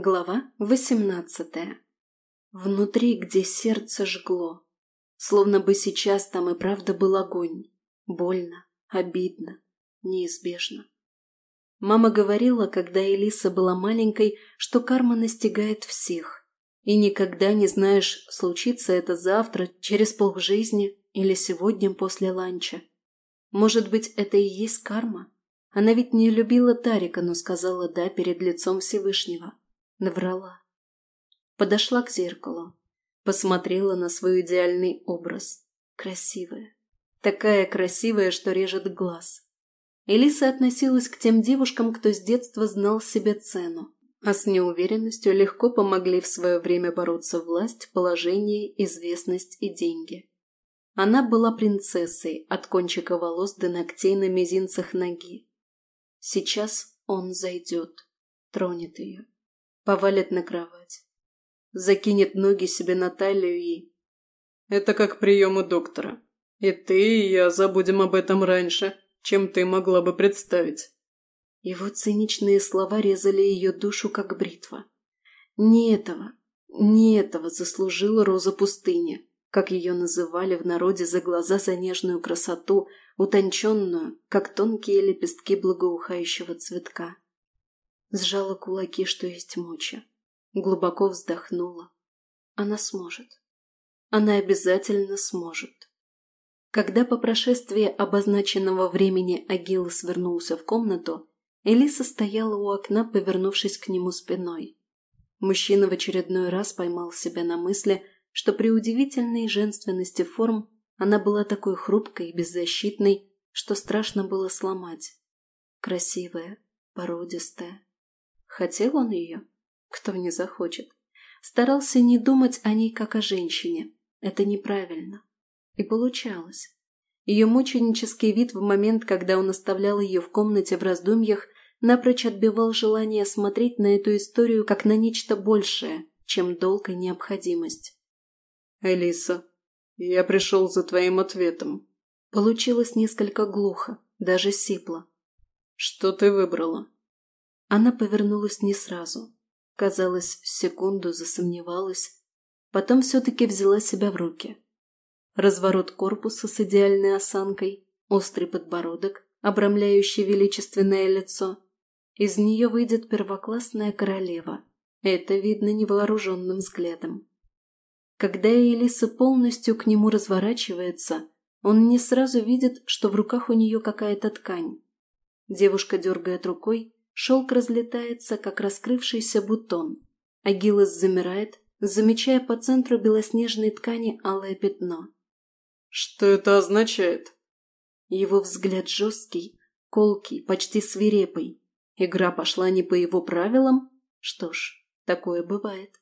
Глава восемнадцатая. Внутри, где сердце жгло. Словно бы сейчас там и правда был огонь. Больно, обидно, неизбежно. Мама говорила, когда Элиса была маленькой, что карма настигает всех. И никогда не знаешь, случится это завтра, через полжизни или сегодня после ланча. Может быть, это и есть карма? Она ведь не любила Тарика, но сказала «да» перед лицом Всевышнего. Наврала. Подошла к зеркалу. Посмотрела на свой идеальный образ. Красивая. Такая красивая, что режет глаз. Элиса относилась к тем девушкам, кто с детства знал себе цену, а с неуверенностью легко помогли в свое время бороться власть, положение, известность и деньги. Она была принцессой от кончика волос до ногтей на мизинцах ноги. Сейчас он зайдет, тронет ее повалит на кровать. Закинет ноги себе на талию и... Это как прием у доктора. И ты, и я забудем об этом раньше, чем ты могла бы представить. Его циничные слова резали ее душу, как бритва. Не этого, не этого заслужила Роза пустыни, как ее называли в народе за глаза за нежную красоту, утонченную, как тонкие лепестки благоухающего цветка. Сжала кулаки, что есть моча. Глубоко вздохнула. Она сможет. Она обязательно сможет. Когда по прошествии обозначенного времени Агилос вернулся в комнату, Элиса стояла у окна, повернувшись к нему спиной. Мужчина в очередной раз поймал себя на мысли, что при удивительной женственности форм она была такой хрупкой и беззащитной, что страшно было сломать. Красивая, породистая, Хотел он ее? Кто не захочет? Старался не думать о ней как о женщине. Это неправильно. И получалось. Ее мученический вид в момент, когда он оставлял ее в комнате в раздумьях, напрочь отбивал желание смотреть на эту историю как на нечто большее, чем долг и необходимость. «Элиса, я пришел за твоим ответом». Получилось несколько глухо, даже сипло. «Что ты выбрала?» Она повернулась не сразу. Казалось, секунду засомневалась. Потом все-таки взяла себя в руки. Разворот корпуса с идеальной осанкой, острый подбородок, обрамляющий величественное лицо. Из нее выйдет первоклассная королева. Это видно невооруженным взглядом. Когда Элиса полностью к нему разворачивается, он не сразу видит, что в руках у нее какая-то ткань. Девушка дергает рукой, Шелк разлетается, как раскрывшийся бутон. Агилос замирает, замечая по центру белоснежной ткани алое пятно. «Что это означает?» Его взгляд жесткий, колкий, почти свирепый. Игра пошла не по его правилам? Что ж, такое бывает.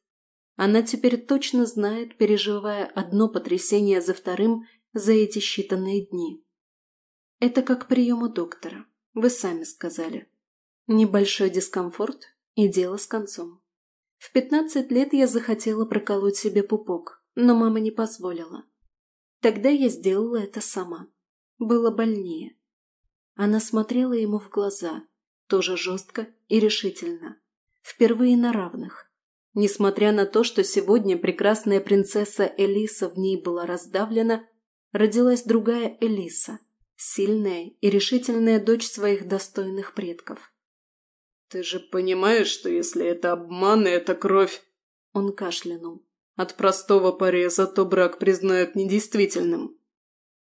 Она теперь точно знает, переживая одно потрясение за вторым за эти считанные дни. Это как прием у доктора. Вы сами сказали. Небольшой дискомфорт и дело с концом. В пятнадцать лет я захотела проколоть себе пупок, но мама не позволила. Тогда я сделала это сама. Было больнее. Она смотрела ему в глаза, тоже жестко и решительно. Впервые на равных. Несмотря на то, что сегодня прекрасная принцесса Элиса в ней была раздавлена, родилась другая Элиса, сильная и решительная дочь своих достойных предков. «Ты же понимаешь, что если это обман и это кровь...» Он кашлянул. «От простого пореза то брак признают недействительным».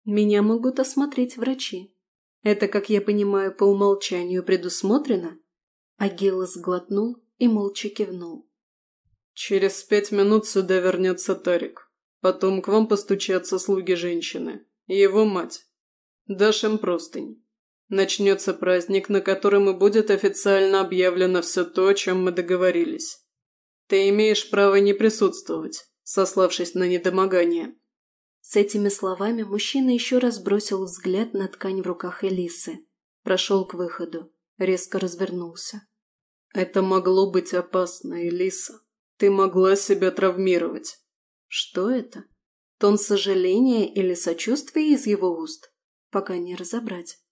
«Меня могут осмотреть врачи. Это, как я понимаю, по умолчанию предусмотрено?» Агила сглотнул и молча кивнул. «Через пять минут сюда вернется Тарик. Потом к вам постучатся слуги женщины. Его мать. Дашь им простынь. Начнется праздник, на котором и будет официально объявлено все то, о чем мы договорились. Ты имеешь право не присутствовать, сославшись на недомогание». С этими словами мужчина еще раз бросил взгляд на ткань в руках Элисы. Прошел к выходу, резко развернулся. «Это могло быть опасно, Элиса. Ты могла себя травмировать». «Что это? Тон сожаления или сочувствия из его уст? Пока не разобрать».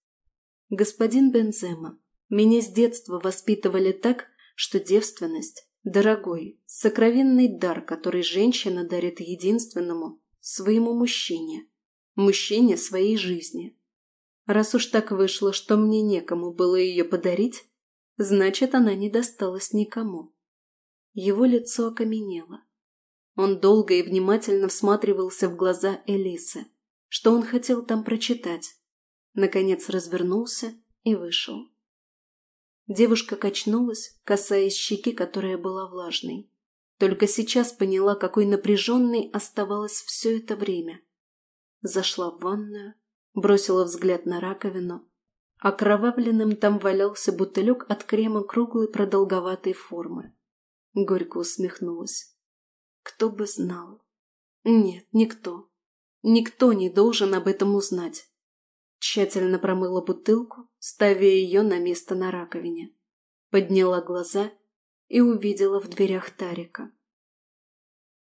«Господин Бензема, меня с детства воспитывали так, что девственность Дорогой, сокровенный дар, который женщина дарит единственному, своему мужчине, мужчине своей жизни. Раз уж так вышло, что мне некому было ее подарить, значит, она не досталась никому. Его лицо окаменело. Он долго и внимательно всматривался в глаза Элисы. Что он хотел там прочитать? Наконец развернулся и вышел. Девушка качнулась, касаясь щеки, которая была влажной. Только сейчас поняла, какой напряженной оставалась все это время. Зашла в ванную, бросила взгляд на раковину. Окровавленным там валялся бутылек от крема круглой продолговатой формы. Горько усмехнулась. Кто бы знал. Нет, никто. Никто не должен об этом узнать. Тщательно промыла бутылку, ставя ее на место на раковине. Подняла глаза и увидела в дверях Тарика.